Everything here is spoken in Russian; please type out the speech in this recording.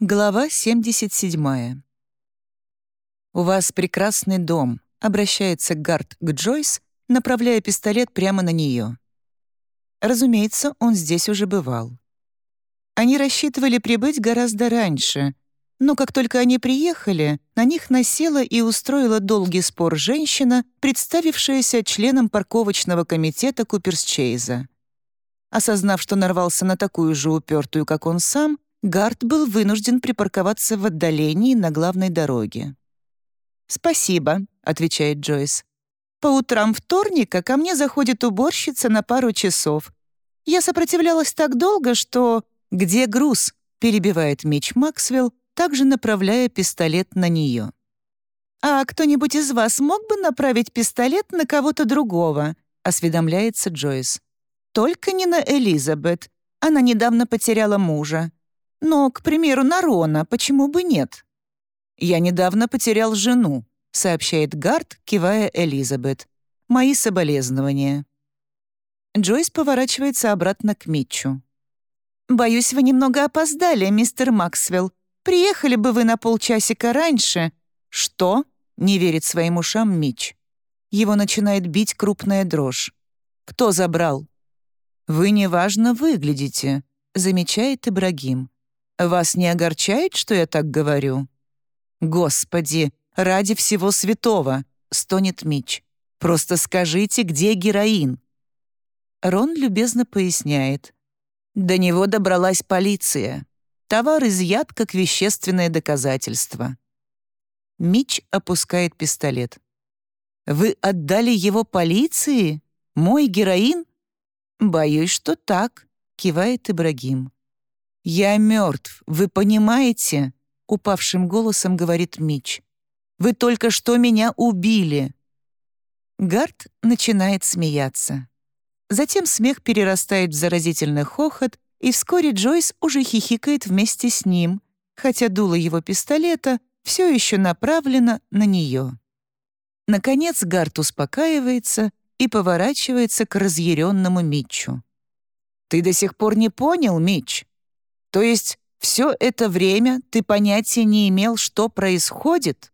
Глава 77. «У вас прекрасный дом», — обращается Гард к Джойс, направляя пистолет прямо на нее. Разумеется, он здесь уже бывал. Они рассчитывали прибыть гораздо раньше, но как только они приехали, на них насела и устроила долгий спор женщина, представившаяся членом парковочного комитета Куперсчейза. Осознав, что нарвался на такую же упертую, как он сам, Гард был вынужден припарковаться в отдалении на главной дороге. «Спасибо», — отвечает Джойс. «По утрам вторника ко мне заходит уборщица на пару часов. Я сопротивлялась так долго, что...» «Где груз?» — перебивает Мич Максвелл, также направляя пистолет на нее. «А кто-нибудь из вас мог бы направить пистолет на кого-то другого?» — осведомляется Джойс. «Только не на Элизабет. Она недавно потеряла мужа. Но, к примеру, на Рона почему бы нет? «Я недавно потерял жену», — сообщает Гард, кивая Элизабет. «Мои соболезнования». Джойс поворачивается обратно к Митчу. «Боюсь, вы немного опоздали, мистер Максвелл. Приехали бы вы на полчасика раньше». «Что?» — не верит своим ушам Митч. Его начинает бить крупная дрожь. «Кто забрал?» «Вы неважно выглядите», — замечает Ибрагим. Вас не огорчает, что я так говорю?» «Господи, ради всего святого!» — стонет Мич. «Просто скажите, где героин?» Рон любезно поясняет. До него добралась полиция. Товар изъят как вещественное доказательство. Мич опускает пистолет. «Вы отдали его полиции? Мой героин?» «Боюсь, что так», — кивает Ибрагим. «Я мертв, вы понимаете?» — упавшим голосом говорит Мич. «Вы только что меня убили!» Гард начинает смеяться. Затем смех перерастает в заразительный хохот, и вскоре Джойс уже хихикает вместе с ним, хотя дуло его пистолета все еще направлено на нее. Наконец Гард успокаивается и поворачивается к разъяренному Митчу. «Ты до сих пор не понял, Митч? То есть все это время ты понятия не имел, что происходит?